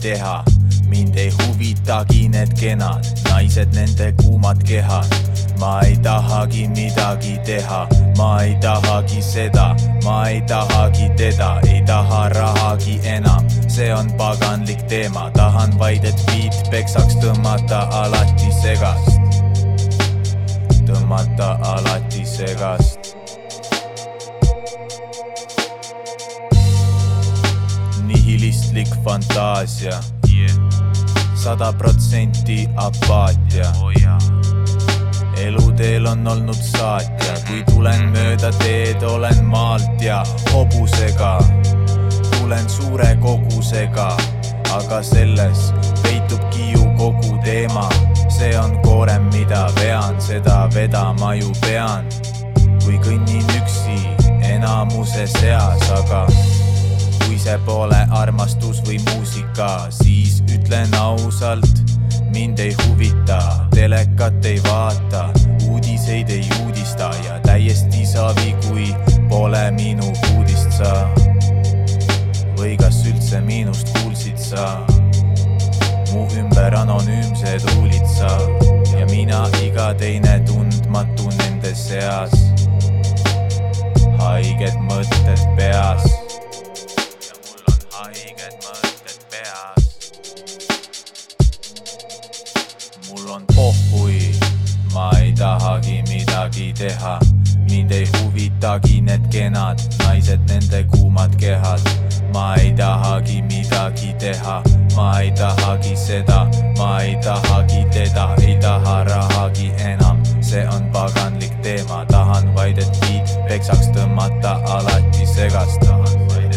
teha mind ei huvitagi need kenad naised, nende kuumad kehad. ma ei tahagi midagi teha, ma ei tahagi seda, ma ei tahagi teda, ei taha rahagi enam. see on paganlik teema, tahan vaid, et beat peksaks tõmmata alati segast. tõmmata alati segast fantaasia sada protsenti apaatia oh. eluteel on olnud saatja, kui tulen mööda teed, olen maalt ja hobusega tulen suure kogusega, aga selles peitubki ju kogu teema. see on koorem, mida vean, seda vedama ju pean, kui kõnnin üksi enamuse seas, aga kui see pole armastus või muusika, siis ütlen ausalt, mind ei huvita, telekat ei vaata, uudiseid ei uudista ja täiesti savi, kui pole minu uudist sa. või kas üldse minust kuulsid sa? mu ümber anonüümsed huulid sa ja mina iga teine tundmatu nende seas. haiged mõtted peas tahagi midagi teha. mind ei huvitagi need kenad naised, nende kuumad kehad. ma ei tahagi midagi teha, ma ei tahagi seda, ma ei tahagi teda, ei taha rahagi enam. see on paganlik teema, tahan vaid, et viit peksaks tõmmata, alati segast tahan vaid.